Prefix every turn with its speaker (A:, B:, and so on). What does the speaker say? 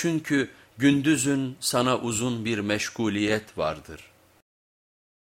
A: Çünkü gündüzün sana uzun bir meşguliyet vardır.